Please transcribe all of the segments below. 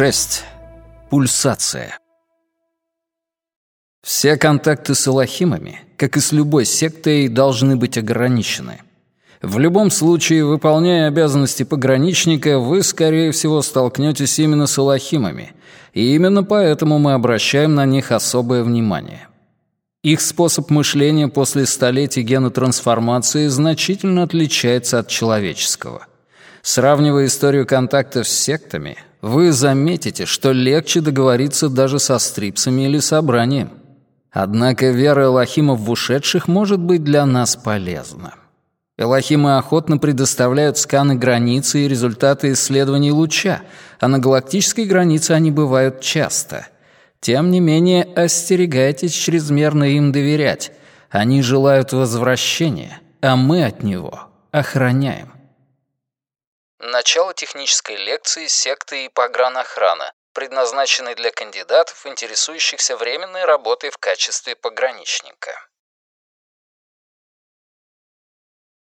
6. Пульсация. Все контакты с элохимами, как и с любой сектой, должны быть ограничены. В любом случае, выполняя обязанности пограничника, вы, скорее всего, столкнетесь именно с элохимами, и именно поэтому мы обращаем на них особое внимание. Их способ мышления после столетий генотрансформации значительно отличается от человеческого. Сравнивая историю контактов с сектами, вы заметите, что легче договориться даже со стрипсами или собранием. Однако вера Элохимов в ушедших может быть для нас полезна. Элохимы охотно предоставляют сканы границы и результаты исследований луча, а на галактической границе они бывают часто. Тем не менее, остерегайтесь чрезмерно им доверять. Они желают возвращения, а мы от него охраняем. Начало технической лекции секты и погранохрана, предназначенной для кандидатов, интересующихся временной работой в качестве пограничника.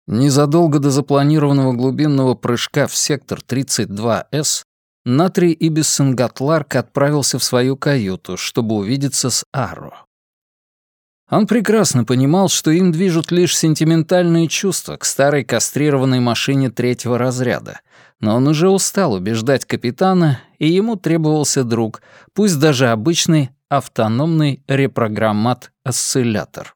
Незадолго до запланированного глубинного прыжка в сектор 32С Натри Ибиссен Гатларк отправился в свою каюту, чтобы увидеться с Аро. Он прекрасно понимал, что им движут лишь сентиментальные чувства к старой кастрированной машине третьего разряда, но он уже устал убеждать капитана, и ему требовался друг, пусть даже обычный автономный репрограммат-осциллятор.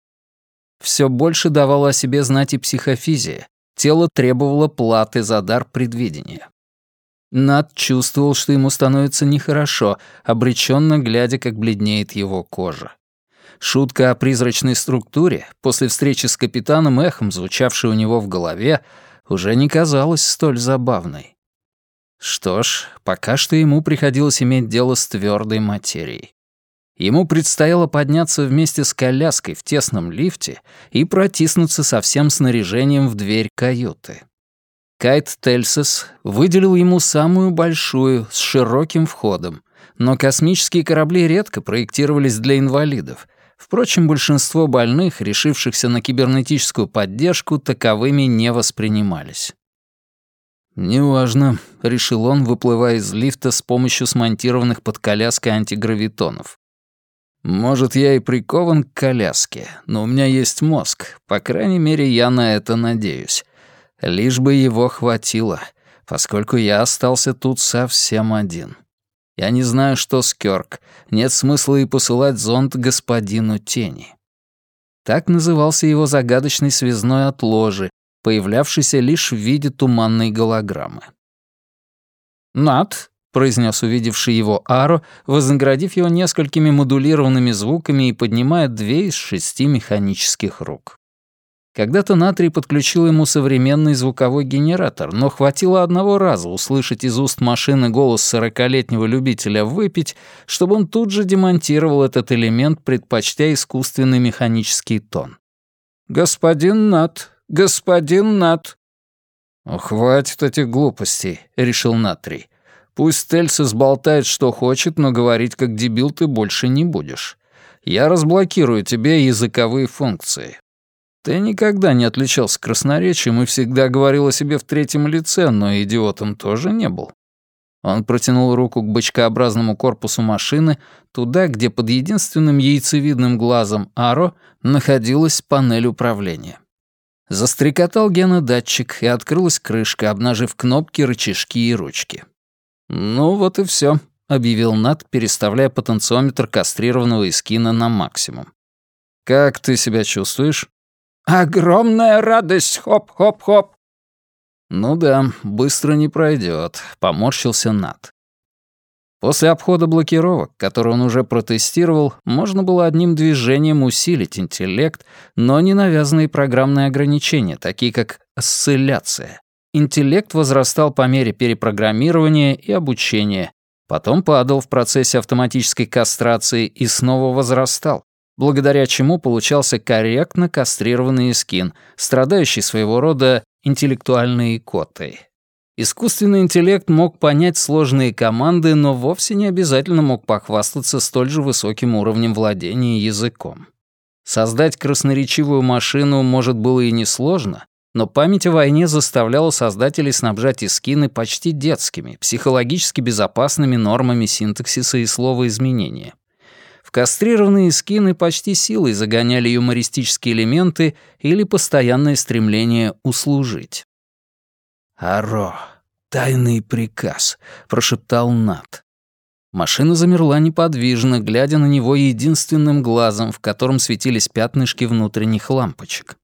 Все больше давала о себе знать и психофизия, тело требовало платы за дар предвидения. Над чувствовал, что ему становится нехорошо, обреченно глядя, как бледнеет его кожа. Шутка о призрачной структуре, после встречи с капитаном эхом, звучавшей у него в голове, уже не казалась столь забавной. Что ж, пока что ему приходилось иметь дело с твердой материей. Ему предстояло подняться вместе с коляской в тесном лифте и протиснуться со всем снаряжением в дверь каюты. Кайт Тельсес выделил ему самую большую, с широким входом, но космические корабли редко проектировались для инвалидов, Впрочем, большинство больных, решившихся на кибернетическую поддержку, таковыми не воспринимались. «Неважно», — решил он, выплывая из лифта с помощью смонтированных под коляской антигравитонов. «Может, я и прикован к коляске, но у меня есть мозг, по крайней мере, я на это надеюсь. Лишь бы его хватило, поскольку я остался тут совсем один». Я не знаю, что с Кёрк. Нет смысла и посылать зонт господину Тени. Так назывался его загадочный связной от ложи, появлявшийся лишь в виде туманной голограммы. «Над», — произнес увидевший его Аро, вознаградив его несколькими модулированными звуками и поднимая две из шести механических рук. Когда-то Натрий подключил ему современный звуковой генератор, но хватило одного раза услышать из уст машины голос сорокалетнего любителя выпить, чтобы он тут же демонтировал этот элемент, предпочтя искусственный механический тон. «Господин Нат, господин Нат». «Хватит этих глупостей», — решил Натрий. «Пусть Тельса сболтает, что хочет, но говорить как дебил ты больше не будешь. Я разблокирую тебе языковые функции. Ты никогда не отличался красноречием и всегда говорил о себе в третьем лице, но идиотом тоже не был. Он протянул руку к бочкообразному корпусу машины, туда, где под единственным яйцевидным глазом Аро находилась панель управления. Застрекотал генодатчик, и открылась крышка, обнажив кнопки, рычажки и ручки. «Ну вот и все, объявил Нат, переставляя потенциометр кастрированного эскина на максимум. «Как ты себя чувствуешь?» Огромная радость, хоп-хоп-хоп. Ну да, быстро не пройдет, поморщился Нат. После обхода блокировок, которые он уже протестировал, можно было одним движением усилить интеллект, но не навязанные программные ограничения, такие как осцилляция. Интеллект возрастал по мере перепрограммирования и обучения, потом падал в процессе автоматической кастрации и снова возрастал благодаря чему получался корректно кастрированный скин, страдающий своего рода интеллектуальной икотой. Искусственный интеллект мог понять сложные команды, но вовсе не обязательно мог похвастаться столь же высоким уровнем владения языком. Создать красноречивую машину, может, было и несложно, но память о войне заставляла создателей снабжать искины почти детскими, психологически безопасными нормами синтаксиса и слова изменения. В кастрированные скины почти силой загоняли юмористические элементы или постоянное стремление услужить. «Аро, тайный приказ», — прошептал Нат. Машина замерла неподвижно, глядя на него единственным глазом, в котором светились пятнышки внутренних лампочек.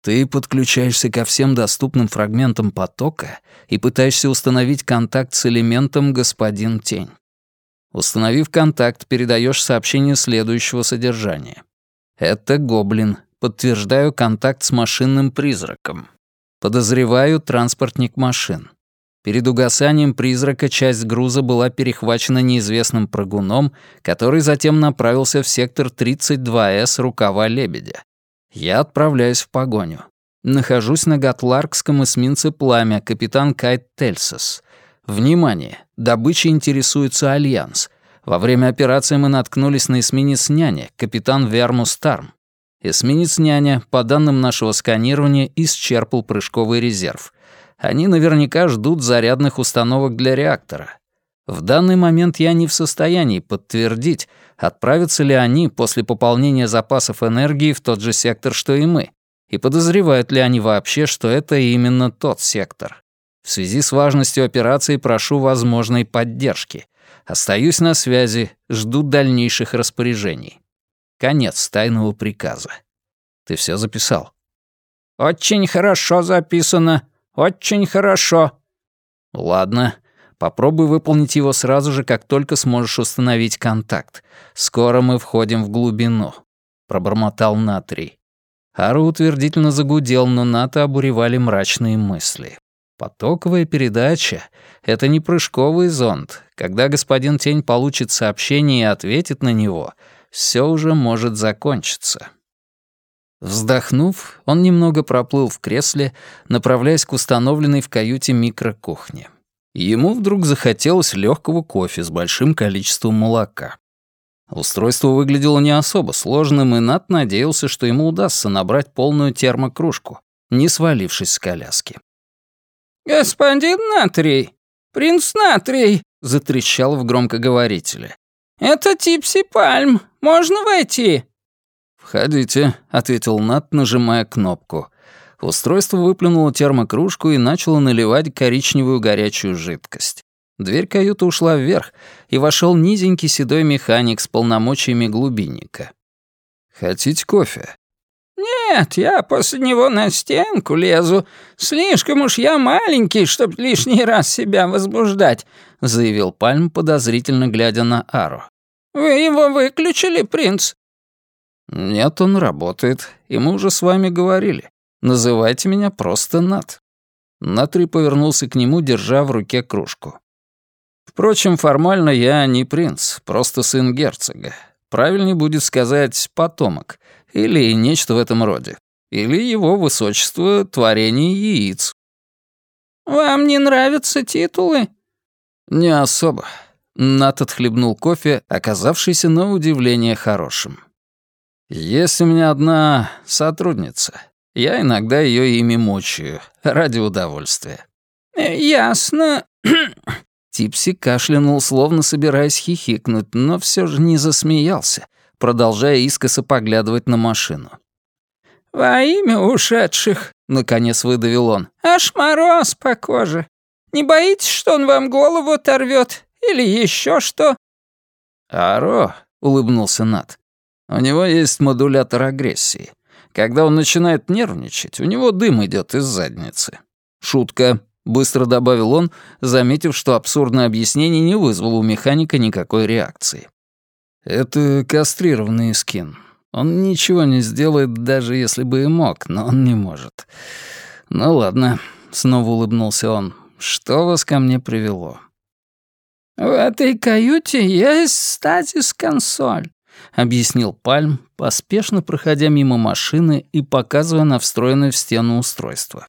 Ты подключаешься ко всем доступным фрагментам потока и пытаешься установить контакт с элементом «Господин Тень». Установив контакт, передаешь сообщение следующего содержания. Это гоблин. Подтверждаю контакт с машинным призраком. Подозреваю транспортник машин. Перед угасанием призрака часть груза была перехвачена неизвестным прыгуном, который затем направился в сектор 32С рукава лебедя. Я отправляюсь в погоню. Нахожусь на гатларкском эсминце «Пламя» капитан Кайт Тельсос. Внимание! Добычей интересуется Альянс. Во время операции мы наткнулись на эсминец «Няня», капитан Вермус Тарм. Эсминец «Няня», по данным нашего сканирования, исчерпал прыжковый резерв. Они наверняка ждут зарядных установок для реактора. В данный момент я не в состоянии подтвердить, отправятся ли они после пополнения запасов энергии в тот же сектор, что и мы, и подозревают ли они вообще, что это именно тот сектор. В связи с важностью операции прошу возможной поддержки. Остаюсь на связи, жду дальнейших распоряжений. Конец тайного приказа. Ты все записал? Очень хорошо записано. Очень хорошо. Ладно. Попробуй выполнить его сразу же, как только сможешь установить контакт. Скоро мы входим в глубину. Пробормотал Натрий. Ару утвердительно загудел, но Ната обуревали мрачные мысли. Потоковая передача — это не прыжковый зонд. Когда господин Тень получит сообщение и ответит на него, все уже может закончиться. Вздохнув, он немного проплыл в кресле, направляясь к установленной в каюте микрокухне. Ему вдруг захотелось легкого кофе с большим количеством молока. Устройство выглядело не особо сложным, и Нат надеялся, что ему удастся набрать полную термокружку, не свалившись с коляски. «Господин Натрий! Принц Натрий!» — затрещал в громкоговорителе. «Это Типси Пальм. Можно войти?» «Входите», — ответил Нат, нажимая кнопку. Устройство выплюнуло термокружку и начало наливать коричневую горячую жидкость. Дверь каюты ушла вверх, и вошел низенький седой механик с полномочиями глубинника. «Хотите кофе?» «Нет, я после него на стенку лезу. Слишком уж я маленький, чтоб лишний раз себя возбуждать», — заявил Пальм, подозрительно глядя на Ару. «Вы его выключили, принц?» «Нет, он работает, и мы уже с вами говорили. Называйте меня просто Нат». Натри повернулся к нему, держа в руке кружку. «Впрочем, формально я не принц, просто сын герцога. Правильнее будет сказать «потомок» или нечто в этом роде. Или его высочество творение яиц. «Вам не нравятся титулы?» «Не особо». Нат отхлебнул кофе, оказавшийся на удивление хорошим. «Есть у меня одна сотрудница. Я иногда ее ими мучаю, ради удовольствия». «Ясно». Типси кашлянул, словно собираясь хихикнуть, но все же не засмеялся, продолжая искоса поглядывать на машину. «Во имя ушедших», — наконец выдавил он, — «аж мороз по коже. Не боитесь, что он вам голову оторвет Или еще что?» «Аро», — улыбнулся Нат, — «у него есть модулятор агрессии. Когда он начинает нервничать, у него дым идет из задницы. Шутка», — быстро добавил он, заметив, что абсурдное объяснение не вызвало у механика никакой реакции. Это кастрированный скин. Он ничего не сделает, даже если бы и мог, но он не может. Ну ладно, снова улыбнулся он. Что вас ко мне привело? В этой каюте есть статис-консоль, объяснил Пальм, поспешно проходя мимо машины и показывая на встроенное в стену устройство.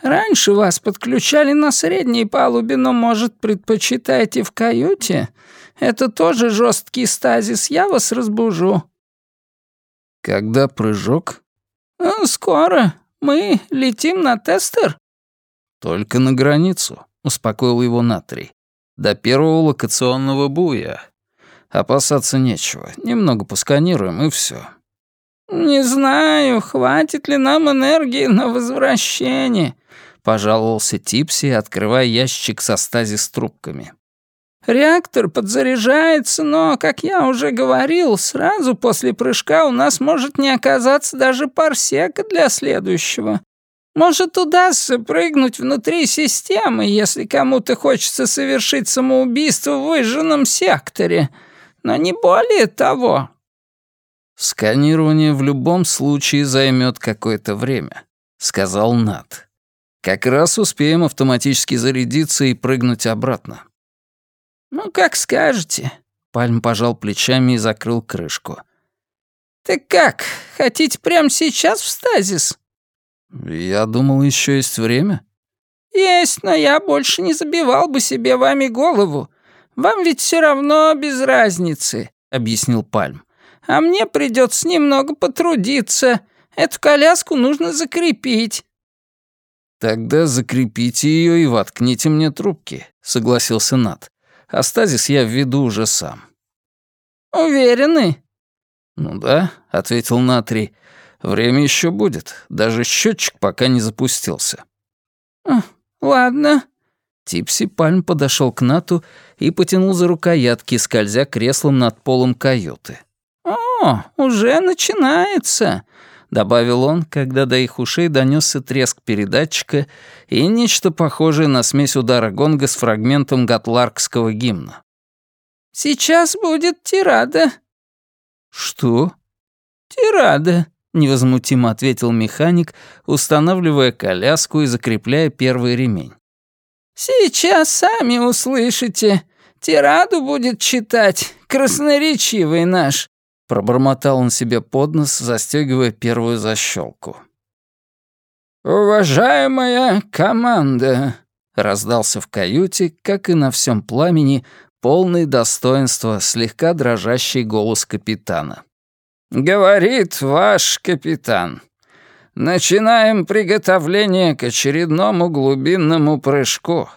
Раньше вас подключали на средней палубе, но, может, предпочитаете в каюте? Это тоже жесткий стазис, я вас разбужу». «Когда прыжок?» «Скоро. Мы летим на тестер?» «Только на границу», — успокоил его Натрий. «До первого локационного буя. Опасаться нечего. Немного посканируем, и все. «Не знаю, хватит ли нам энергии на возвращение», — пожаловался Типси, открывая ящик со стазис трубками. «Реактор подзаряжается, но, как я уже говорил, сразу после прыжка у нас может не оказаться даже парсека для следующего. Может, удастся прыгнуть внутри системы, если кому-то хочется совершить самоубийство в выжженном секторе, но не более того». «Сканирование в любом случае займет какое-то время», — сказал Нат. «Как раз успеем автоматически зарядиться и прыгнуть обратно». «Ну, как скажете», — Пальм пожал плечами и закрыл крышку. «Так как, хотите прямо сейчас в стазис?» «Я думал, еще есть время». «Есть, но я больше не забивал бы себе вами голову. Вам ведь все равно без разницы», — объяснил Пальм а мне придется немного потрудиться. Эту коляску нужно закрепить». «Тогда закрепите ее и воткните мне трубки», — согласился Нат. «А стазис я введу уже сам». «Уверены?» «Ну да», — ответил Натрий. «Время еще будет. Даже счетчик пока не запустился». «Ладно». Типси Пальм подошел к Нату и потянул за рукоятки, скользя креслом над полом каюты. «О, уже начинается», — добавил он, когда до их ушей донесся треск передатчика и нечто похожее на смесь удара гонга с фрагментом гатларкского гимна. «Сейчас будет тирада». «Что?» «Тирада», — невозмутимо ответил механик, устанавливая коляску и закрепляя первый ремень. «Сейчас сами услышите. Тираду будет читать красноречивый наш Пробормотал он себе под нос, застегивая первую защелку. «Уважаемая команда!» — раздался в каюте, как и на всем пламени, полный достоинства, слегка дрожащий голос капитана. «Говорит ваш капитан. Начинаем приготовление к очередному глубинному прыжку.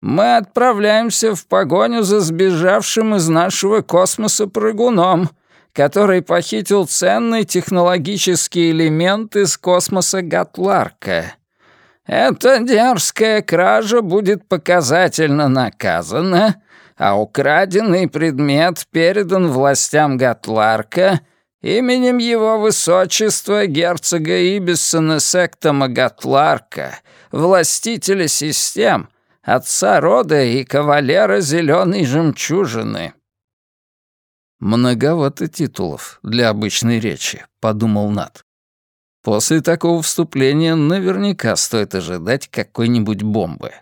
Мы отправляемся в погоню за сбежавшим из нашего космоса прыгуном — который похитил ценный технологический элемент из космоса Гатларка. Эта дерзкая кража будет показательно наказана, а украденный предмет передан властям Гатларка именем его высочества герцога Ибиссона Сектома Гатларка, властителя систем, отца рода и кавалера зеленой жемчужины. «Многовато титулов для обычной речи», — подумал Нат. После такого вступления наверняка стоит ожидать какой-нибудь бомбы.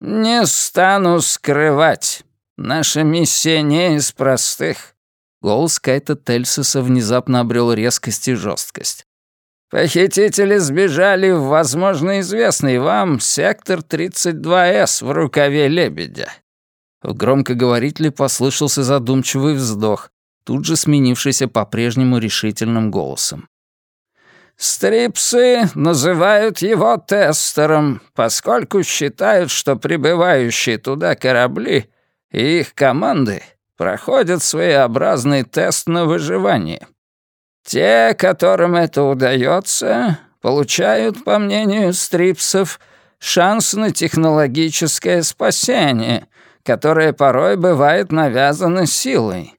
«Не стану скрывать. Наша миссия не из простых». Голос Кайта Тельсиса внезапно обрел резкость и жесткость. «Похитители сбежали в, возможно, известный вам сектор 32С в рукаве лебедя. В громкоговорителе послышался задумчивый вздох, тут же сменившийся по-прежнему решительным голосом. «Стрипсы называют его тестером, поскольку считают, что прибывающие туда корабли и их команды проходят своеобразный тест на выживание. Те, которым это удается, получают, по мнению стрипсов, шанс на технологическое спасение — которое порой бывает навязано силой.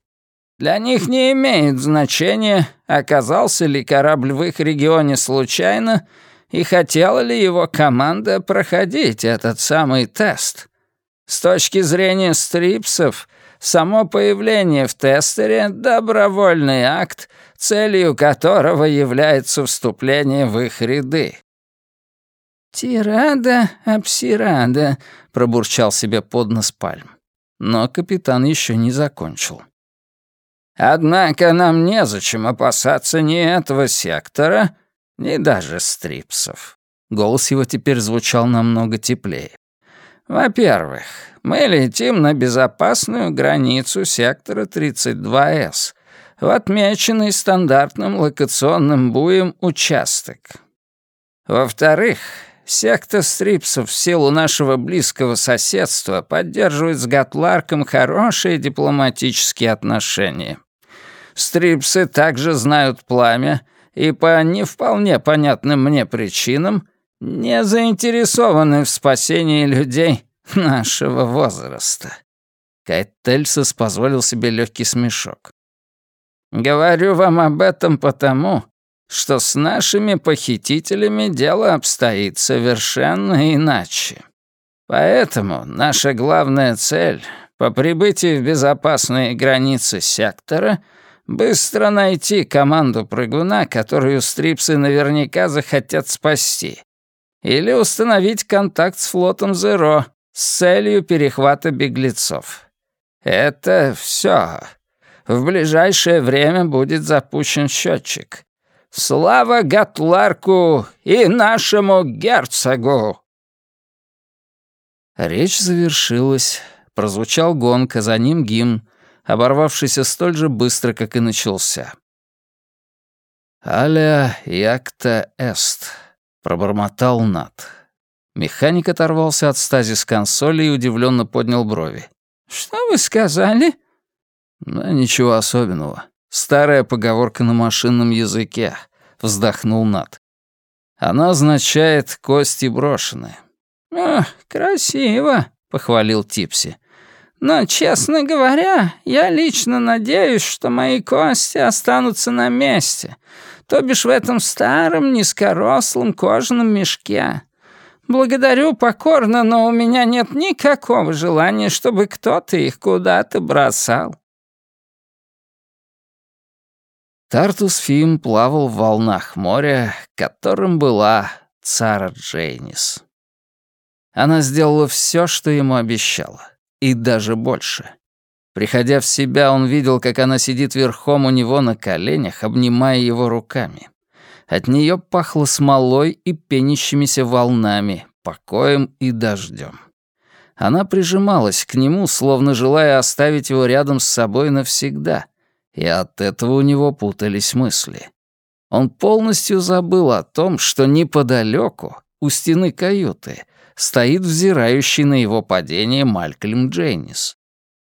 Для них не имеет значения, оказался ли корабль в их регионе случайно и хотела ли его команда проходить этот самый тест. С точки зрения стрипсов, само появление в тестере — добровольный акт, целью которого является вступление в их ряды. «Тирада, абсирада», — пробурчал себе под нос Пальм. Но капитан еще не закончил. «Однако нам незачем опасаться ни этого сектора, ни даже стрипсов». Голос его теперь звучал намного теплее. «Во-первых, мы летим на безопасную границу сектора 32С, в отмеченный стандартным локационным буем участок. Во-вторых, секта стрипсов в силу нашего близкого соседства поддерживает с Гатларком хорошие дипломатические отношения. Стрипсы также знают пламя и по не вполне понятным мне причинам не заинтересованы в спасении людей нашего возраста. Кайт Тельсос позволил себе легкий смешок. «Говорю вам об этом потому, что с нашими похитителями дело обстоит совершенно иначе. Поэтому наша главная цель по прибытии в безопасные границы сектора — быстро найти команду прыгуна, которую стрипсы наверняка захотят спасти, или установить контакт с флотом Зеро с целью перехвата беглецов. Это все. В ближайшее время будет запущен счетчик. Слава Гатларку и нашему герцогу!» Речь завершилась. Прозвучал гонг, а за ним гимн, оборвавшийся столь же быстро, как и начался. «Аля якта эст», — пробормотал Нат. Механик оторвался от стазис консоли и удивленно поднял брови. «Что вы сказали?» «Да ничего особенного. Старая поговорка на машинном языке», — вздохнул Нат. «Она означает «кости брошены». «Ох, красиво», — похвалил Типси. «Но, честно говоря, я лично надеюсь, что мои кости останутся на месте, то бишь в этом старом низкорослом кожаном мешке. Благодарю покорно, но у меня нет никакого желания, чтобы кто-то их куда-то бросал. Тартус Фим плавал в волнах моря, которым была Цара Джейнис. Она сделала все, что ему обещала, и даже больше. Приходя в себя, он видел, как она сидит верхом у него на коленях, обнимая его руками. От нее пахло смолой и пенящимися волнами, покоем и дождем. Она прижималась к нему, словно желая оставить его рядом с собой навсегда, и от этого у него путались мысли. Он полностью забыл о том, что неподалеку, у стены каюты, стоит взирающий на его падение Малькольм Джейнис.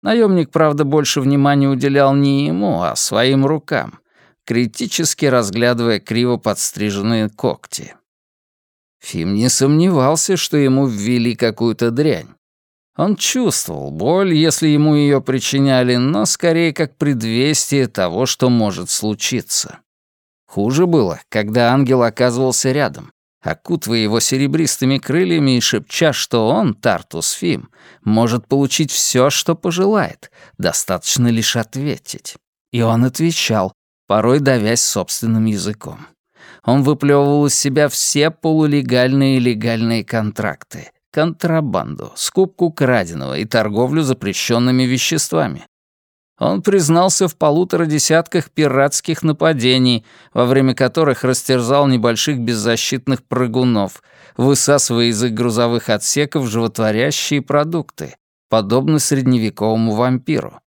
Наемник, правда, больше внимания уделял не ему, а своим рукам, критически разглядывая криво подстриженные когти. Фим не сомневался, что ему ввели какую-то дрянь. Он чувствовал боль, если ему ее причиняли, но скорее как предвестие того, что может случиться. Хуже было, когда ангел оказывался рядом, окутывая его серебристыми крыльями и шепча, что он, Тартус Фим, может получить все, что пожелает, достаточно лишь ответить. И он отвечал, порой давясь собственным языком. Он выплевывал из себя все полулегальные и легальные контракты, контрабанду, скупку краденого и торговлю запрещенными веществами. Он признался в полутора десятках пиратских нападений, во время которых растерзал небольших беззащитных прыгунов, высасывая из их грузовых отсеков животворящие продукты, подобно средневековому вампиру.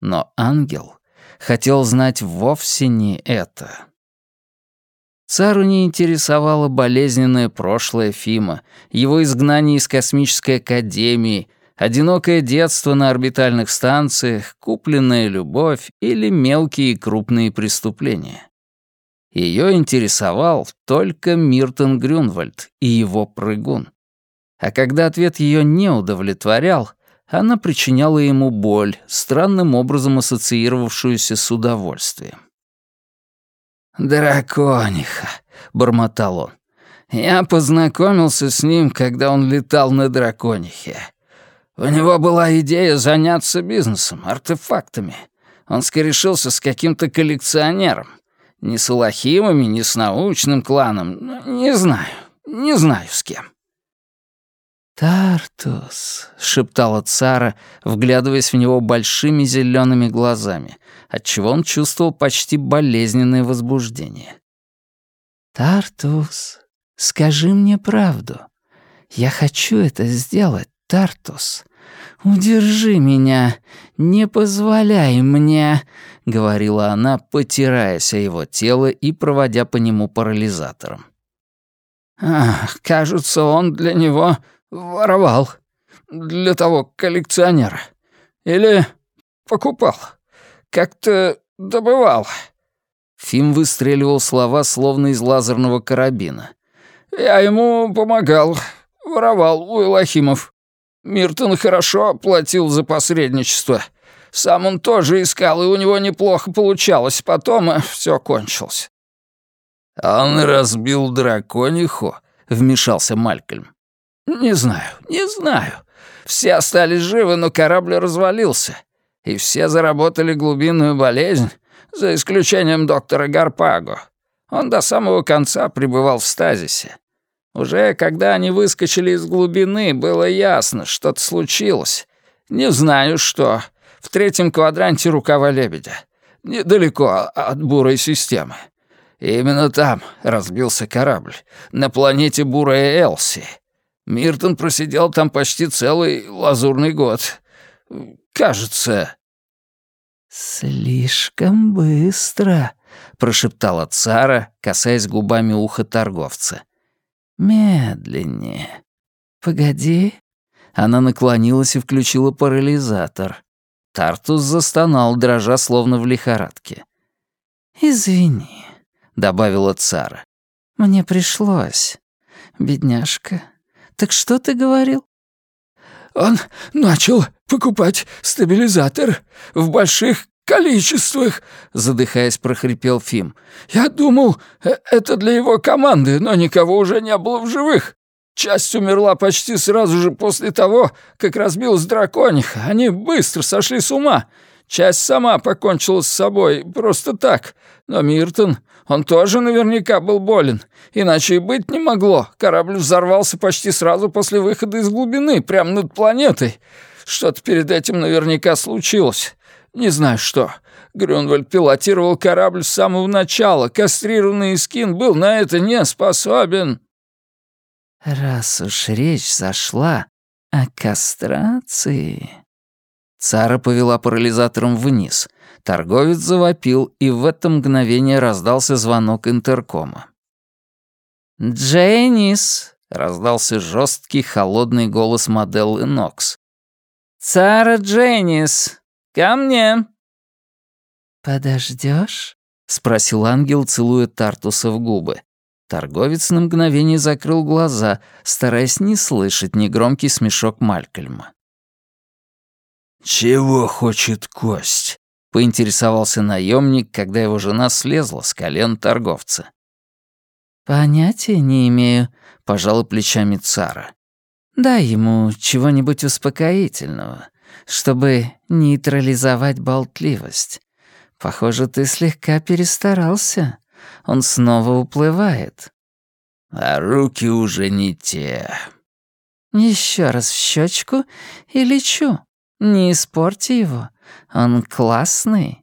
Но ангел хотел знать вовсе не это. Цару не интересовало болезненное прошлое Фима, его изгнание из космической академии, одинокое детство на орбитальных станциях, купленная любовь или мелкие и крупные преступления. Ее интересовал только Миртон Грюнвальд и его прыгун. А когда ответ ее не удовлетворял, она причиняла ему боль, странным образом ассоциировавшуюся с удовольствием. «Дракониха», — бормотал он. «Я познакомился с ним, когда он летал на драконихе. У него была идея заняться бизнесом, артефактами. Он скорешился с каким-то коллекционером. Не с Аллахимами, не с научным кланом. Не знаю, не знаю с кем. «Тартус», — шептала Цара, вглядываясь в него большими зелеными глазами, отчего он чувствовал почти болезненное возбуждение. «Тартус, скажи мне правду. Я хочу это сделать, Тартус. «Удержи меня, не позволяй мне», — говорила она, потираясь о его тело и проводя по нему парализатором. «Ах, кажется, он для него воровал. Для того коллекционера. Или покупал. Как-то добывал». Фим выстреливал слова, словно из лазерного карабина. «Я ему помогал. Воровал у Элохимов. Миртон хорошо платил за посредничество. Сам он тоже искал, и у него неплохо получалось. Потом все кончилось». «Он разбил дракониху?» — вмешался Малькольм. «Не знаю, не знаю. Все остались живы, но корабль развалился. И все заработали глубинную болезнь, за исключением доктора Гарпаго. Он до самого конца пребывал в стазисе. Уже когда они выскочили из глубины, было ясно, что-то случилось. Не знаю что. В третьем квадранте рукава лебедя. Недалеко от бурой системы. И именно там разбился корабль. На планете Бурая Элси. Миртон просидел там почти целый лазурный год. Кажется... «Слишком быстро», — прошептала Цара, касаясь губами уха торговца. «Медленнее. Погоди». Она наклонилась и включила парализатор. Тартус застонал, дрожа словно в лихорадке. «Извини», — добавила Цара. «Мне пришлось. Бедняжка. Так что ты говорил?» «Он начал покупать стабилизатор в больших количествах», — задыхаясь, прохрипел Фим. «Я думал, э, это для его команды, но никого уже не было в живых. Часть умерла почти сразу же после того, как разбилась дракониха. Они быстро сошли с ума. Часть сама покончила с собой, просто так. Но Миртон, он тоже наверняка был болен. Иначе и быть не могло. Корабль взорвался почти сразу после выхода из глубины, прямо над планетой. Что-то перед этим наверняка случилось. Не знаю что. Грюнвальд пилотировал корабль с самого начала. Кастрированный Искин был на это не способен. Раз уж речь зашла о кастрации... Цара повела парализатором вниз. Торговец завопил, и в это мгновение раздался звонок интеркома. «Джейнис!» — раздался жесткий, холодный голос Моделлы Нокс. «Цара Джейнис, ко мне!» «Подождешь?» — спросил ангел, целуя Тартуса в губы. Торговец на мгновение закрыл глаза, стараясь не слышать негромкий смешок Малькольма. «Чего хочет кость?» — поинтересовался наемник, когда его жена слезла с колен торговца. «Понятия не имею», — пожала плечами Цара. «Дай ему чего-нибудь успокоительного, чтобы нейтрализовать болтливость. Похоже, ты слегка перестарался. Он снова уплывает». «А руки уже не те». Еще раз в щечку и лечу. Не испорти его. Он классный.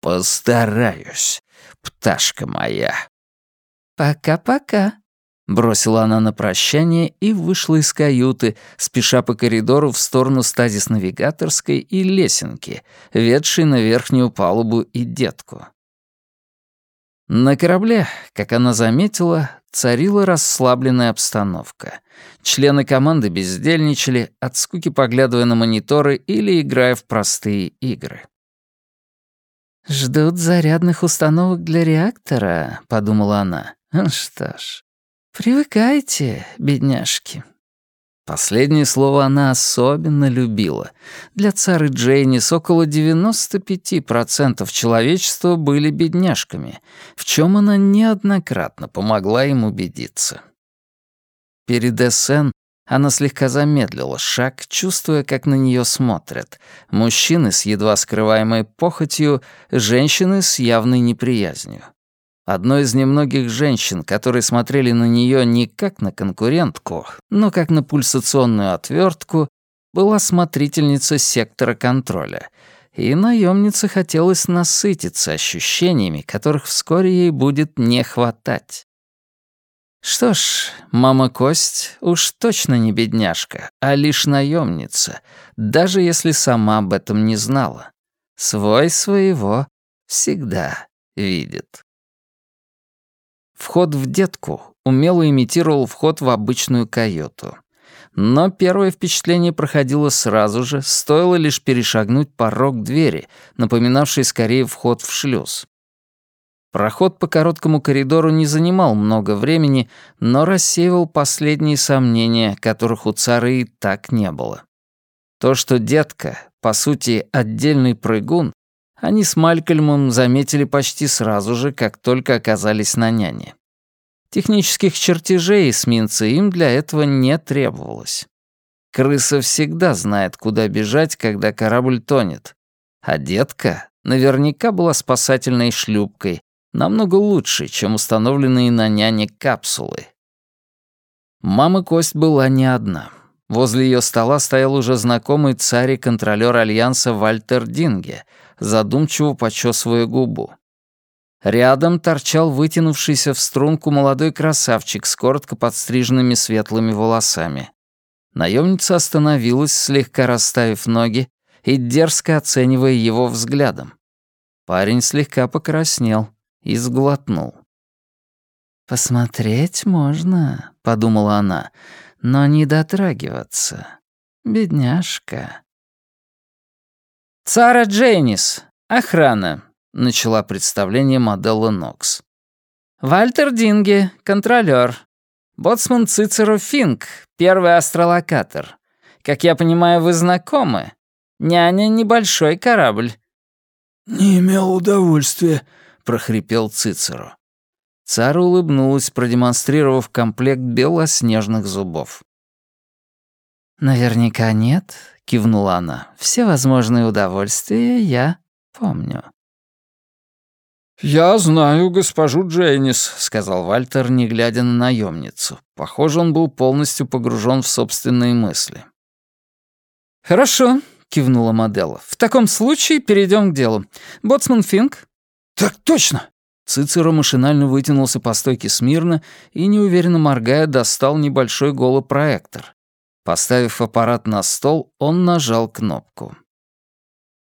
Постараюсь, пташка моя. Пока-пока. Бросила она на прощание и вышла из каюты, спеша по коридору в сторону стазис-навигаторской и лесенки, ведшей на верхнюю палубу и детку. На корабле, как она заметила, царила расслабленная обстановка. Члены команды бездельничали, от скуки поглядывая на мониторы или играя в простые игры. «Ждут зарядных установок для реактора», — подумала она. «Что ж, привыкайте, бедняжки». Последнее слово она особенно любила. Для цары Джейнис около 95% человечества были бедняжками, в чем она неоднократно помогла им убедиться. Перед СН она слегка замедлила шаг, чувствуя, как на нее смотрят. Мужчины с едва скрываемой похотью, женщины с явной неприязнью. Одной из немногих женщин, которые смотрели на нее не как на конкурентку, но как на пульсационную отвертку, была смотрительница сектора контроля, и наемнице хотелось насытиться ощущениями, которых вскоре ей будет не хватать. Что ж, мама Кость уж точно не бедняжка, а лишь наемница, даже если сама об этом не знала. Свой своего всегда видит. Вход в детку умело имитировал вход в обычную каюту. Но первое впечатление проходило сразу же, стоило лишь перешагнуть порог двери, напоминавший скорее вход в шлюз. Проход по короткому коридору не занимал много времени, но рассеивал последние сомнения, которых у цары и так не было. То, что детка, по сути, отдельный прыгун, они с Малькольмом заметили почти сразу же, как только оказались на няне. Технических чертежей эсминца им для этого не требовалось. Крыса всегда знает, куда бежать, когда корабль тонет. А детка наверняка была спасательной шлюпкой, намного лучше, чем установленные на няне капсулы. Мама Кость была не одна. Возле ее стола стоял уже знакомый царь и контролер Альянса Вальтер Динге, задумчиво почесывая губу. Рядом торчал вытянувшийся в струнку молодой красавчик с коротко подстриженными светлыми волосами. Наемница остановилась, слегка расставив ноги и дерзко оценивая его взглядом. Парень слегка покраснел и сглотнул. «Посмотреть можно», — подумала она, — «но не дотрагиваться. Бедняжка». «Цара Джейнис, охрана», — начала представление Модела Нокс. «Вальтер Динге, контролёр. Боцман Цицеро Финк, первый астролокатор. Как я понимаю, вы знакомы. Няня — небольшой корабль». «Не имел удовольствия», — прохрипел Цицеро. Цара улыбнулась, продемонстрировав комплект белоснежных зубов. «Наверняка нет», — кивнула она. «Все возможные удовольствия я помню». «Я знаю госпожу Джейнис», — сказал Вальтер, не глядя на наемницу. Похоже, он был полностью погружен в собственные мысли. «Хорошо», — кивнула Моделла. «В таком случае перейдем к делу. Боцман Финк, «Так точно!» Цицеро машинально вытянулся по стойке смирно и, неуверенно моргая, достал небольшой голопроектор. Поставив аппарат на стол, он нажал кнопку.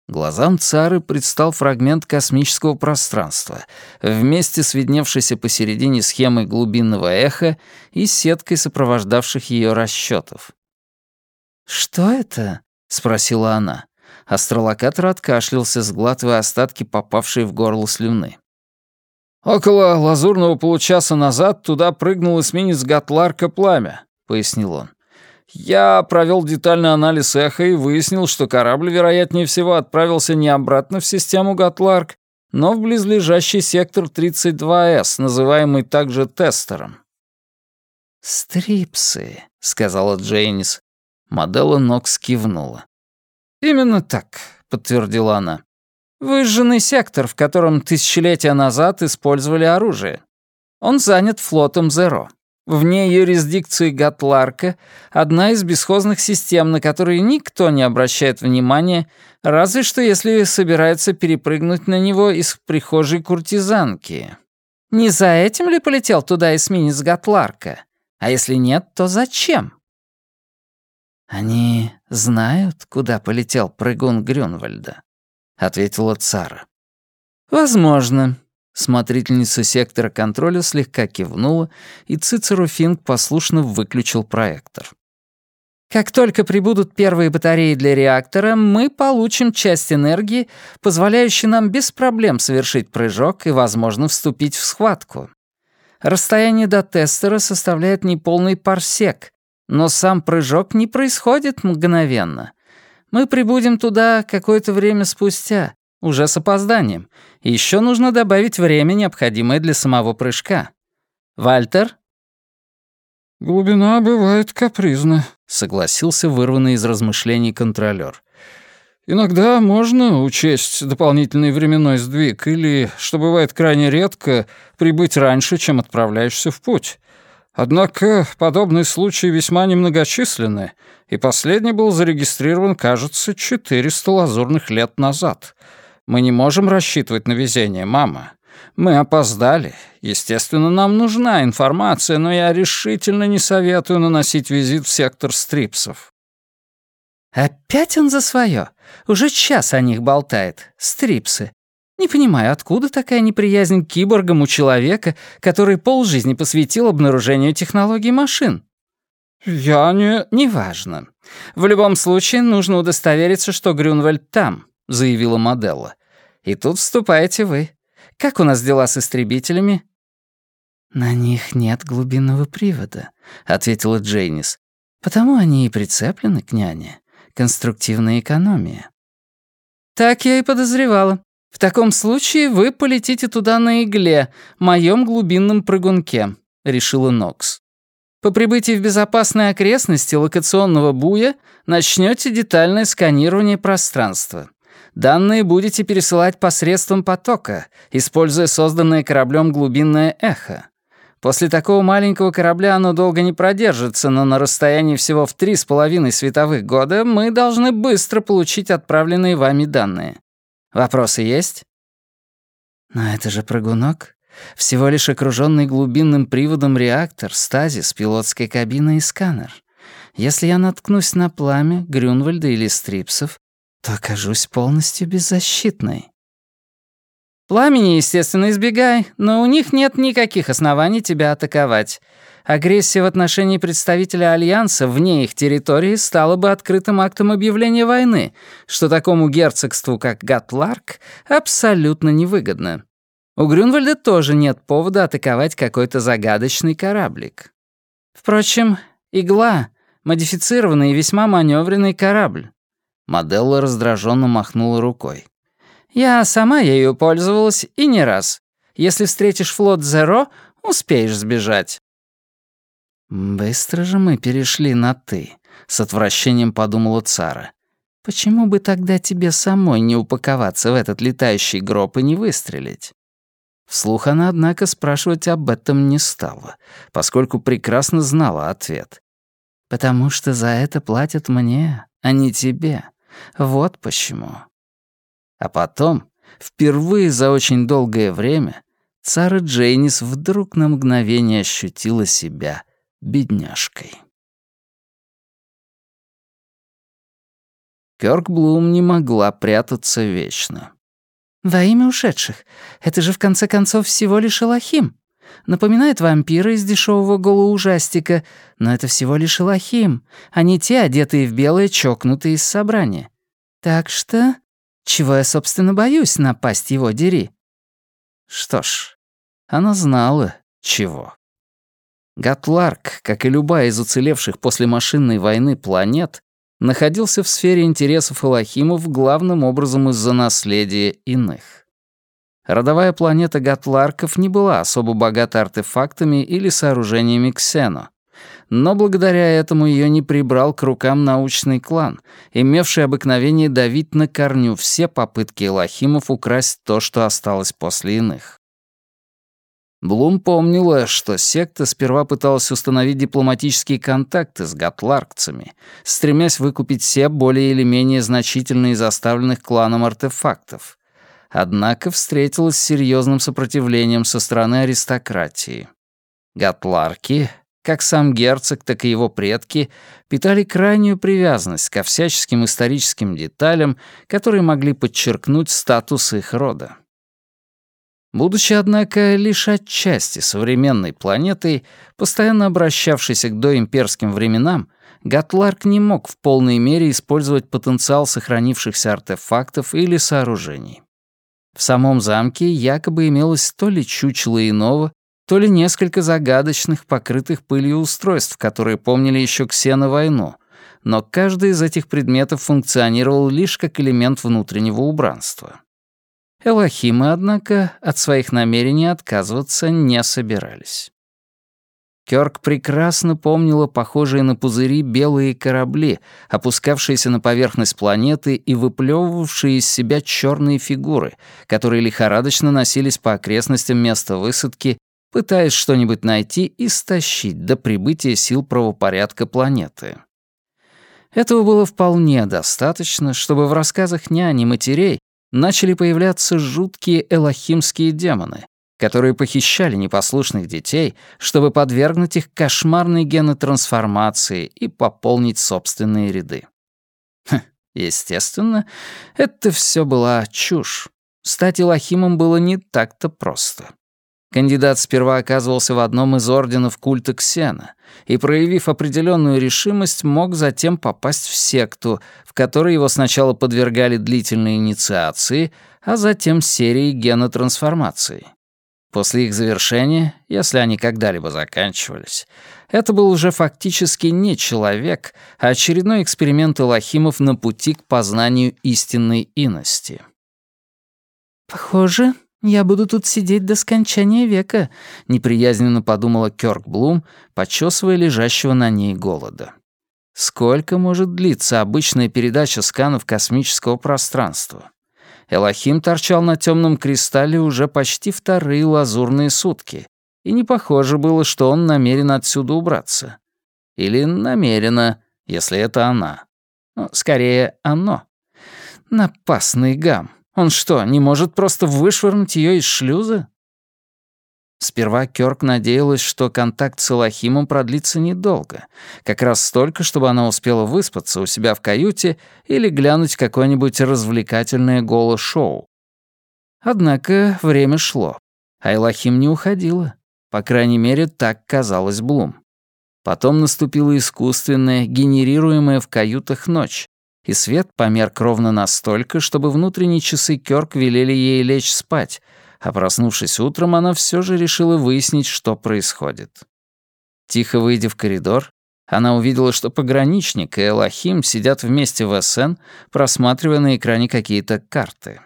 Глазам цары предстал фрагмент космического пространства, вместе с видневшейся посередине схемой глубинного эха и сеткой сопровождавших ее расчетов. «Что это?» — спросила она. Астролокатор откашлялся, сглатывая остатки попавшей в горло слюны. «Около лазурного получаса назад туда прыгнул эсминец Гатларка «Пламя», — пояснил он. «Я провел детальный анализ эха и выяснил, что корабль, вероятнее всего, отправился не обратно в систему Гатларк, но в близлежащий сектор 32С, называемый также тестером». «Стрипсы», — сказала Джейнис. Модела Нокс кивнула. «Именно так», — подтвердила она. «Выжженный сектор, в котором тысячелетия назад использовали оружие. Он занят флотом Зеро. Вне юрисдикции Гатларка одна из бесхозных систем, на которые никто не обращает внимания, разве что если собирается перепрыгнуть на него из прихожей куртизанки. Не за этим ли полетел туда эсминец Гатларка? А если нет, то зачем? «Они знают, куда полетел прыгун Грюнвальда», — ответила Цара. «Возможно». Смотрительница сектора контроля слегка кивнула, и Цицеру Финк послушно выключил проектор. «Как только прибудут первые батареи для реактора, мы получим часть энергии, позволяющей нам без проблем совершить прыжок и, возможно, вступить в схватку. Расстояние до тестера составляет неполный парсек, но сам прыжок не происходит мгновенно. Мы прибудем туда какое-то время спустя, уже с опозданием. Еще нужно добавить время, необходимое для самого прыжка. Вальтер?» «Глубина бывает капризна», — согласился вырванный из размышлений контролёр. «Иногда можно учесть дополнительный временной сдвиг или, что бывает крайне редко, прибыть раньше, чем отправляешься в путь. Однако подобные случаи весьма немногочисленны, и последний был зарегистрирован, кажется, 400 лазурных лет назад. Мы не можем рассчитывать на везение, мама. Мы опоздали. Естественно, нам нужна информация, но я решительно не советую наносить визит в сектор стрипсов». «Опять он за свое? Уже час о них болтает. Стрипсы. Не понимаю, откуда такая неприязнь к киборгам у человека, который полжизни посвятил обнаружению технологий машин?» «Я не...» «Неважно. В любом случае, нужно удостовериться, что Грюнвальд там», — заявила Моделла. «И тут вступаете вы. Как у нас дела с истребителями?» «На них нет глубинного привода», — ответила Джейнис. «Потому они и прицеплены к няне. Конструктивная экономия». «Так я и подозревала. В таком случае вы полетите туда на игле, моем глубинном прыгунке», — решила Нокс. По прибытии в безопасные окрестности локационного буя начнете детальное сканирование пространства. Данные будете пересылать посредством потока, используя созданное кораблем глубинное эхо. После такого маленького корабля оно долго не продержится, но на расстоянии всего в три с половиной световых года мы должны быстро получить отправленные вами данные. Вопросы есть? Но это же прыгунок. Всего лишь окруженный глубинным приводом реактор, стазис, пилотская кабина и сканер. Если я наткнусь на пламя, Грюнвальда или Стрипсов, то окажусь полностью беззащитной. Пламени, естественно, избегай, но у них нет никаких оснований тебя атаковать. Агрессия в отношении представителя Альянса вне их территории стала бы открытым актом объявления войны, что такому герцогству, как Гатларк, абсолютно невыгодно. У Грюнвальда тоже нет повода атаковать какой-то загадочный кораблик. Впрочем, «Игла» — модифицированный и весьма маневренный корабль. Моделла раздраженно махнула рукой. «Я сама ею пользовалась и не раз. Если встретишь флот Зеро, успеешь сбежать». «Быстро же мы перешли на «ты», — с отвращением подумала Цара. «Почему бы тогда тебе самой не упаковаться в этот летающий гроб и не выстрелить?» Вслух она, однако, спрашивать об этом не стала, поскольку прекрасно знала ответ. «Потому что за это платят мне, а не тебе. Вот почему». А потом, впервые за очень долгое время, Цара Джейнис вдруг на мгновение ощутила себя бедняжкой. Кёрк Блум не могла прятаться вечно. «Во имя ушедших. Это же в конце концов всего лишь Элохим. Напоминает вампира из дешевого голоужастика, но это всего лишь Элохим, а не те, одетые в белое, чокнутые из собрания. Так что... Чего я, собственно, боюсь напасть его дери?» Что ж, она знала, чего. Гатларк, как и любая из уцелевших после машинной войны планет, находился в сфере интересов Элохимов главным образом из-за наследия иных. Родовая планета Гатларков не была особо богата артефактами или сооружениями Ксено, но благодаря этому ее не прибрал к рукам научный клан, имевший обыкновение давить на корню все попытки Элохимов украсть то, что осталось после иных. Блум помнила, что секта сперва пыталась установить дипломатические контакты с гатларкцами, стремясь выкупить все более или менее значительные из оставленных кланом артефактов. Однако встретилась с серьезным сопротивлением со стороны аристократии. Гатларки, как сам герцог, так и его предки, питали крайнюю привязанность ко всяческим историческим деталям, которые могли подчеркнуть статус их рода. Будучи, однако, лишь отчасти современной планетой, постоянно обращавшейся к доимперским временам, Гатларк не мог в полной мере использовать потенциал сохранившихся артефактов или сооружений. В самом замке якобы имелось то ли чучело иного, то ли несколько загадочных, покрытых пылью устройств, которые помнили еще Ксена-войну, но каждый из этих предметов функционировал лишь как элемент внутреннего убранства. Элохимы, однако, от своих намерений отказываться не собирались. Кёрк прекрасно помнила похожие на пузыри белые корабли, опускавшиеся на поверхность планеты и выплёвывавшие из себя черные фигуры, которые лихорадочно носились по окрестностям места высадки, пытаясь что-нибудь найти и стащить до прибытия сил правопорядка планеты. Этого было вполне достаточно, чтобы в рассказах няни матерей начали появляться жуткие элохимские демоны, которые похищали непослушных детей, чтобы подвергнуть их кошмарной генотрансформации и пополнить собственные ряды. Хм, естественно, это все была чушь. Стать Элохимом было не так-то просто. Кандидат сперва оказывался в одном из орденов культа Ксена и, проявив определенную решимость, мог затем попасть в секту, в которой его сначала подвергали длительной инициации, а затем серии генотрансформации. После их завершения, если они когда-либо заканчивались, это был уже фактически не человек, а очередной эксперимент Элохимов на пути к познанию истинной иности. «Похоже, я буду тут сидеть до скончания века», — неприязненно подумала Кёрк Блум, почесывая лежащего на ней голода. «Сколько может длиться обычная передача сканов космического пространства?» Элохим торчал на темном кристалле уже почти вторые лазурные сутки, и не похоже было, что он намерен отсюда убраться. Или намеренно, если это она. Ну, скорее, оно. Напасный гам. Он что, не может просто вышвырнуть ее из шлюза? Сперва Кёрк надеялась, что контакт с Элохимом продлится недолго, как раз столько, чтобы она успела выспаться у себя в каюте или глянуть какое-нибудь развлекательное голо-шоу. Однако время шло, а Элохим не уходила. По крайней мере, так казалось Блум. Потом наступила искусственная, генерируемая в каютах ночь, и свет померк ровно настолько, чтобы внутренние часы Кёрк велели ей лечь спать — а проснувшись утром, она все же решила выяснить, что происходит. Тихо выйдя в коридор, она увидела, что пограничник и Элохим сидят вместе в СН, просматривая на экране какие-то карты.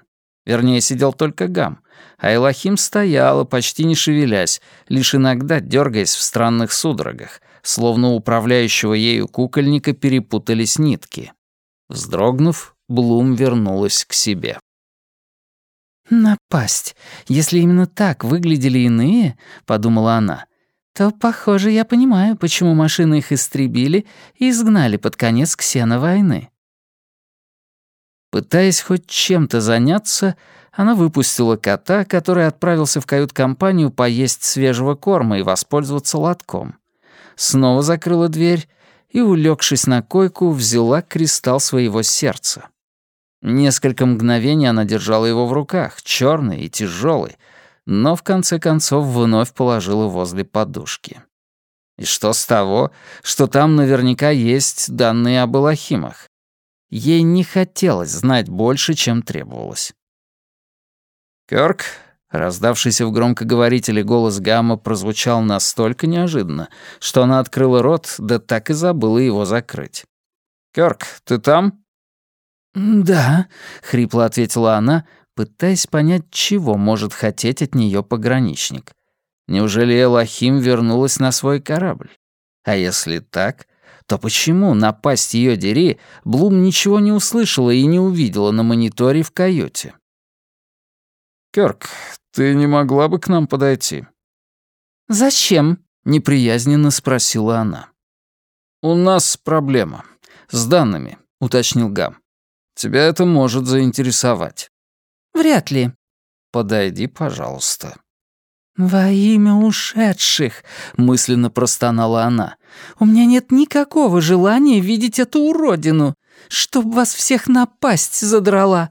Вернее, сидел только Гам, а Элохим стояла, почти не шевелясь, лишь иногда дергаясь в странных судорогах, словно управляющего ею кукольника перепутались нитки. Вздрогнув, Блум вернулась к себе. «Напасть. Если именно так выглядели иные, — подумала она, — то, похоже, я понимаю, почему машины их истребили и изгнали под конец ксена войны». Пытаясь хоть чем-то заняться, она выпустила кота, который отправился в кают-компанию поесть свежего корма и воспользоваться лотком. Снова закрыла дверь и, улегшись на койку, взяла кристалл своего сердца. Несколько мгновений она держала его в руках, черный и тяжелый, но в конце концов вновь положила возле подушки. И что с того, что там наверняка есть данные об Элохимах? Ей не хотелось знать больше, чем требовалось. Кёрк, раздавшийся в громкоговорителе голос Гамма, прозвучал настолько неожиданно, что она открыла рот, да так и забыла его закрыть. «Кёрк, ты там?» «Да», — хрипло ответила она, пытаясь понять, чего может хотеть от нее пограничник. Неужели Элохим вернулась на свой корабль? А если так, то почему, напасть ее дери, Блум ничего не услышала и не увидела на мониторе в каюте? «Кёрк, ты не могла бы к нам подойти?» «Зачем?» — неприязненно спросила она. «У нас проблема. С данными», — уточнил Гам. Тебя это может заинтересовать». «Вряд ли». «Подойди, пожалуйста». «Во имя ушедших», — мысленно простонала она, «у меня нет никакого желания видеть эту уродину, чтоб вас всех напасть задрала».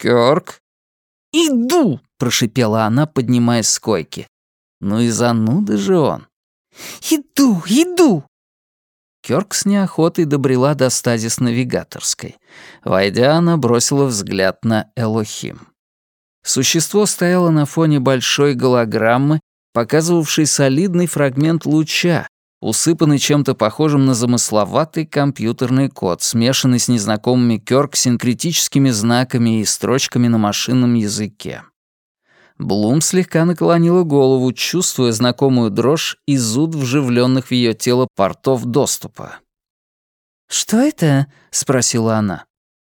«Кёрк?» «Иду!» — прошипела она, поднимаясь с койки. «Ну и зануда же он». «Иду, иду!» Кёрк с неохотой добрела до стазис навигаторской. Войдя, она бросила взгляд на Элохим. Существо стояло на фоне большой голограммы, показывавшей солидный фрагмент луча, усыпанный чем-то похожим на замысловатый компьютерный код, смешанный с незнакомыми Кёрк синкретическими знаками и строчками на машинном языке. Блум слегка наклонила голову, чувствуя знакомую дрожь и зуд вживленных в ее тело портов доступа. «Что это?» — спросила она.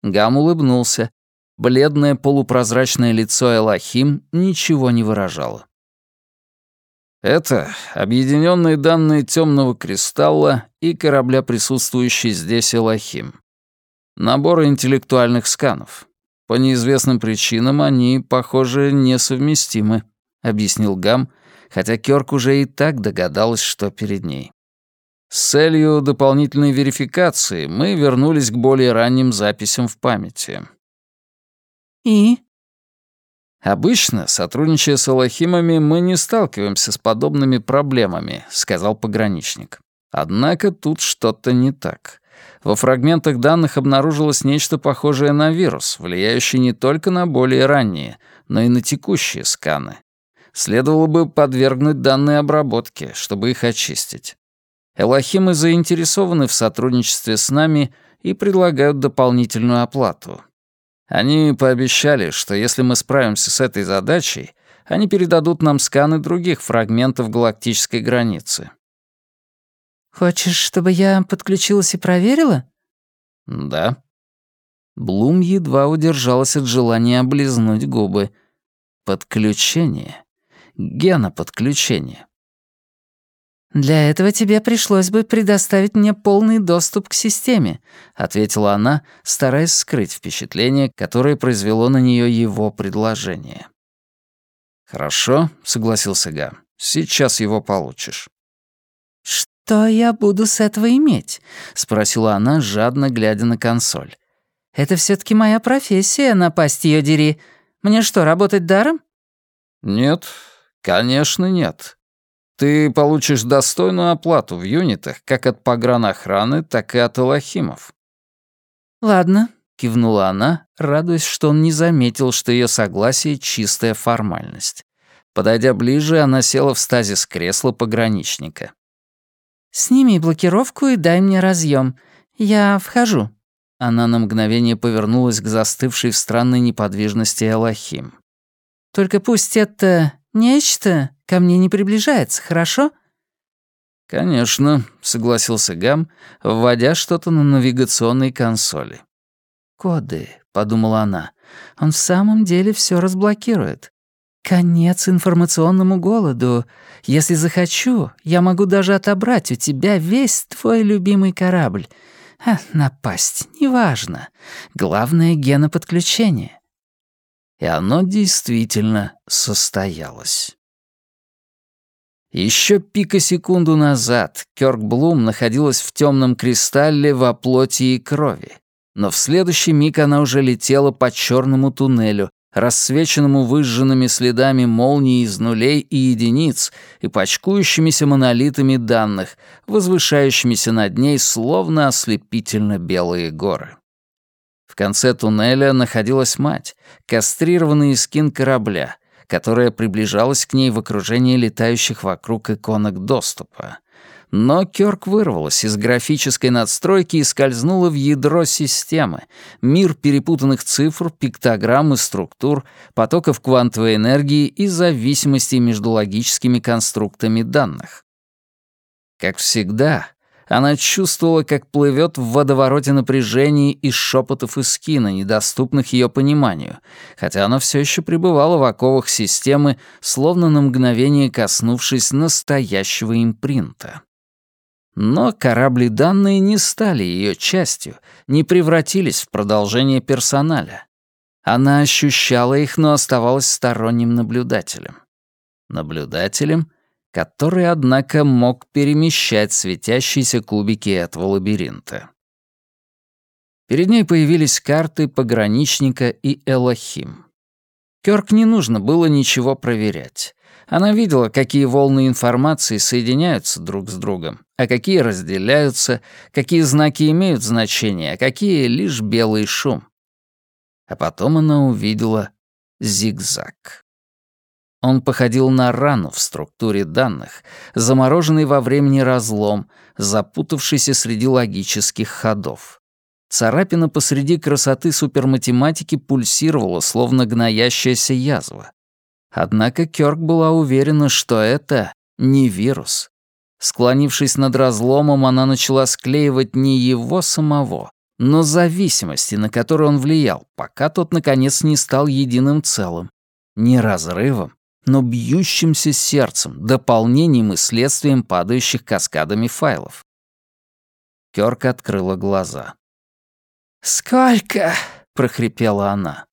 Гам улыбнулся. Бледное полупрозрачное лицо Элохим ничего не выражало. «Это объединенные данные темного кристалла и корабля, присутствующий здесь Элохим. Набор интеллектуальных сканов. По неизвестным причинам они, похоже, несовместимы», — объяснил Гам, хотя Кёрк уже и так догадалась, что перед ней. С целью дополнительной верификации мы вернулись к более ранним записям в памяти. «И?» «Обычно, сотрудничая с алахимами, мы не сталкиваемся с подобными проблемами», — сказал пограничник. «Однако тут что-то не так. Во фрагментах данных обнаружилось нечто похожее на вирус, влияющий не только на более ранние, но и на текущие сканы. Следовало бы подвергнуть данные обработке, чтобы их очистить. Элохимы заинтересованы в сотрудничестве с нами и предлагают дополнительную оплату. Они пообещали, что если мы справимся с этой задачей, они передадут нам сканы других фрагментов галактической границы. «Хочешь, чтобы я подключилась и проверила?» «Да». Блум едва удержалась от желания облизнуть губы. «Подключение. Гена подключения. «Для этого тебе пришлось бы предоставить мне полный доступ к системе», — ответила она, стараясь скрыть впечатление, которое произвело на нее его предложение. «Хорошо», — согласился Га. «Сейчас его получишь». «Что я буду с этого иметь?» — спросила она, жадно глядя на консоль. «Это все таки моя профессия, напасть ее дери. Мне что, работать даром?» «Нет, конечно нет», ты получишь достойную оплату в юнитах как от погранохраны, так и от элохимов». «Ладно», — кивнула она, радуясь, что он не заметил, что ее согласие — чистая формальность. Подойдя ближе, она села в стазис кресла пограничника. «Сними блокировку и дай мне разъем. Я вхожу». Она на мгновение повернулась к застывшей в странной неподвижности Элохим. «Только пусть это нечто ко мне не приближается, хорошо?» «Конечно», — согласился Гам, вводя что-то на навигационной консоли. «Коды», — подумала она, — «он в самом деле все разблокирует. Конец информационному голоду. Если захочу, я могу даже отобрать у тебя весь твой любимый корабль. А, напасть, неважно. Главное — геноподключение». И оно действительно состоялось. Еще пика-секунду назад Кёрк Блум находилась в темном кристалле во плоти и крови. Но в следующий миг она уже летела по черному туннелю, рассвеченному выжженными следами молний из нулей и единиц и пачкующимися монолитами данных, возвышающимися над ней словно ослепительно белые горы. В конце туннеля находилась мать, кастрированный скин корабля, которая приближалась к ней в окружении летающих вокруг иконок доступа. Но Кёрк вырвалась из графической надстройки и скользнула в ядро системы, мир перепутанных цифр, пиктограмм и структур, потоков квантовой энергии и зависимостей между логическими конструктами данных. Как всегда, она чувствовала, как плывет в водовороте напряжений и шепотов и скина, недоступных ее пониманию, хотя она все еще пребывала в оковах системы, словно на мгновение коснувшись настоящего импринта. Но корабли данные не стали ее частью, не превратились в продолжение персоналя. Она ощущала их, но оставалась сторонним наблюдателем. Наблюдателем — который, однако, мог перемещать светящиеся кубики этого лабиринта. Перед ней появились карты пограничника и Элохим. Кёрк не нужно было ничего проверять. Она видела, какие волны информации соединяются друг с другом, а какие разделяются, какие знаки имеют значение, а какие — лишь белый шум. А потом она увидела зигзаг. Он походил на рану в структуре данных, замороженный во времени разлом, запутавшийся среди логических ходов. Царапина посреди красоты суперматематики пульсировала, словно гноящаяся язва. Однако Кёрк была уверена, что это не вирус. Склонившись над разломом, она начала склеивать не его самого, но зависимости, на которые он влиял, пока тот, наконец, не стал единым целым. Не разрывом, но бьющимся сердцем, дополнением и следствием падающих каскадами файлов. Кёрк открыла глаза. «Сколько?» — прохрипела она.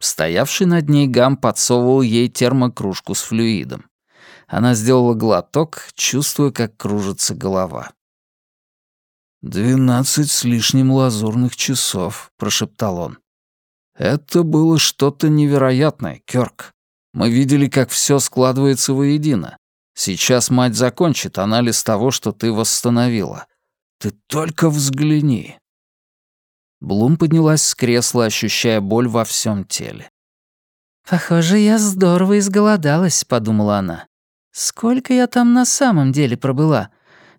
Стоявший над ней гам подсовывал ей термокружку с флюидом. Она сделала глоток, чувствуя, как кружится голова. «Двенадцать с лишним лазурных часов», — прошептал он. «Это было что-то невероятное, Кёрк. Мы видели, как все складывается воедино. Сейчас мать закончит анализ того, что ты восстановила. Ты только взгляни». Блум поднялась с кресла, ощущая боль во всем теле. «Похоже, я здорово изголодалась», — подумала она. «Сколько я там на самом деле пробыла?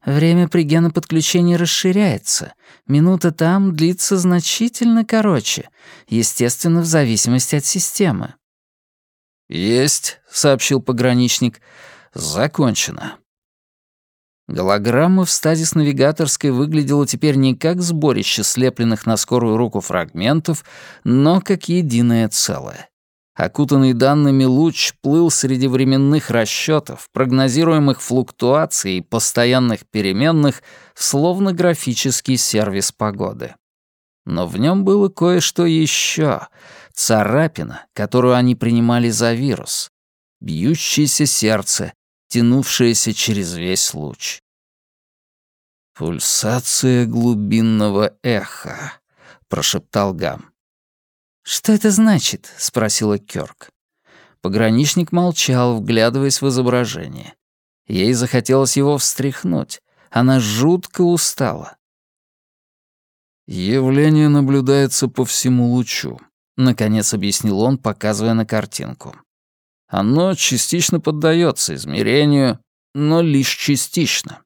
Время при геноподключении расширяется. Минута там длится значительно короче, естественно, в зависимости от системы». «Есть», — сообщил пограничник. «Закончено». Голограмма в стазис-навигаторской выглядела теперь не как сборище слепленных на скорую руку фрагментов, но как единое целое. Окутанный данными луч плыл среди временных расчетов, прогнозируемых флуктуаций и постоянных переменных, словно графический сервис погоды. Но в нем было кое-что еще, царапина, которую они принимали за вирус, бьющееся сердце, тянувшееся через весь луч. «Пульсация глубинного эха», — прошептал Гам. «Что это значит?» — спросила Кёрк. Пограничник молчал, вглядываясь в изображение. Ей захотелось его встряхнуть. Она жутко устала. «Явление наблюдается по всему лучу», — наконец объяснил он, показывая на картинку. Оно частично поддается измерению, но лишь частично.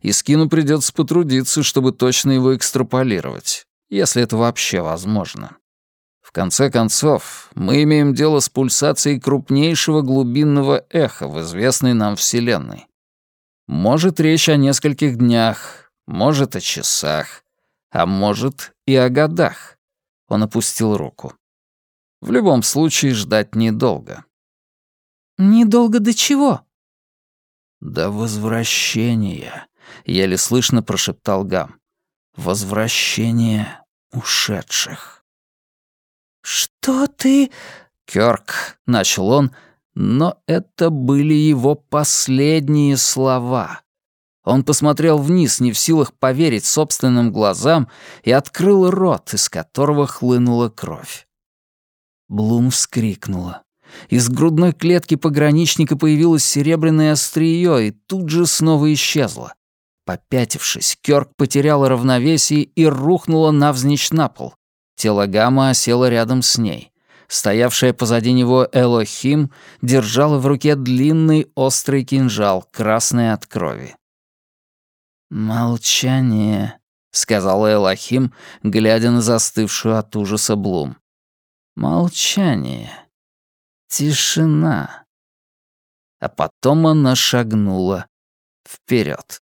И скину придется потрудиться, чтобы точно его экстраполировать, если это вообще возможно. В конце концов, мы имеем дело с пульсацией крупнейшего глубинного эха в известной нам Вселенной. Может речь о нескольких днях, может о часах, а может и о годах. Он опустил руку. В любом случае ждать недолго. «Недолго до чего?» «До возвращения», — еле слышно прошептал Гам. «Возвращение ушедших». «Что ты...» «Кёрк», — начал он, но это были его последние слова. Он посмотрел вниз, не в силах поверить собственным глазам, и открыл рот, из которого хлынула кровь. Блум вскрикнула. Из грудной клетки пограничника появилось серебряное острие и тут же снова исчезло. Попятившись, Кёрк потеряла равновесие и рухнула навзничь на пол. Тело Гамма осело рядом с ней. Стоявшая позади него Элохим держала в руке длинный острый кинжал, красный от крови. «Молчание», — сказала Элохим, глядя на застывшую от ужаса Блум. «Молчание». Тишина. А потом она шагнула вперед.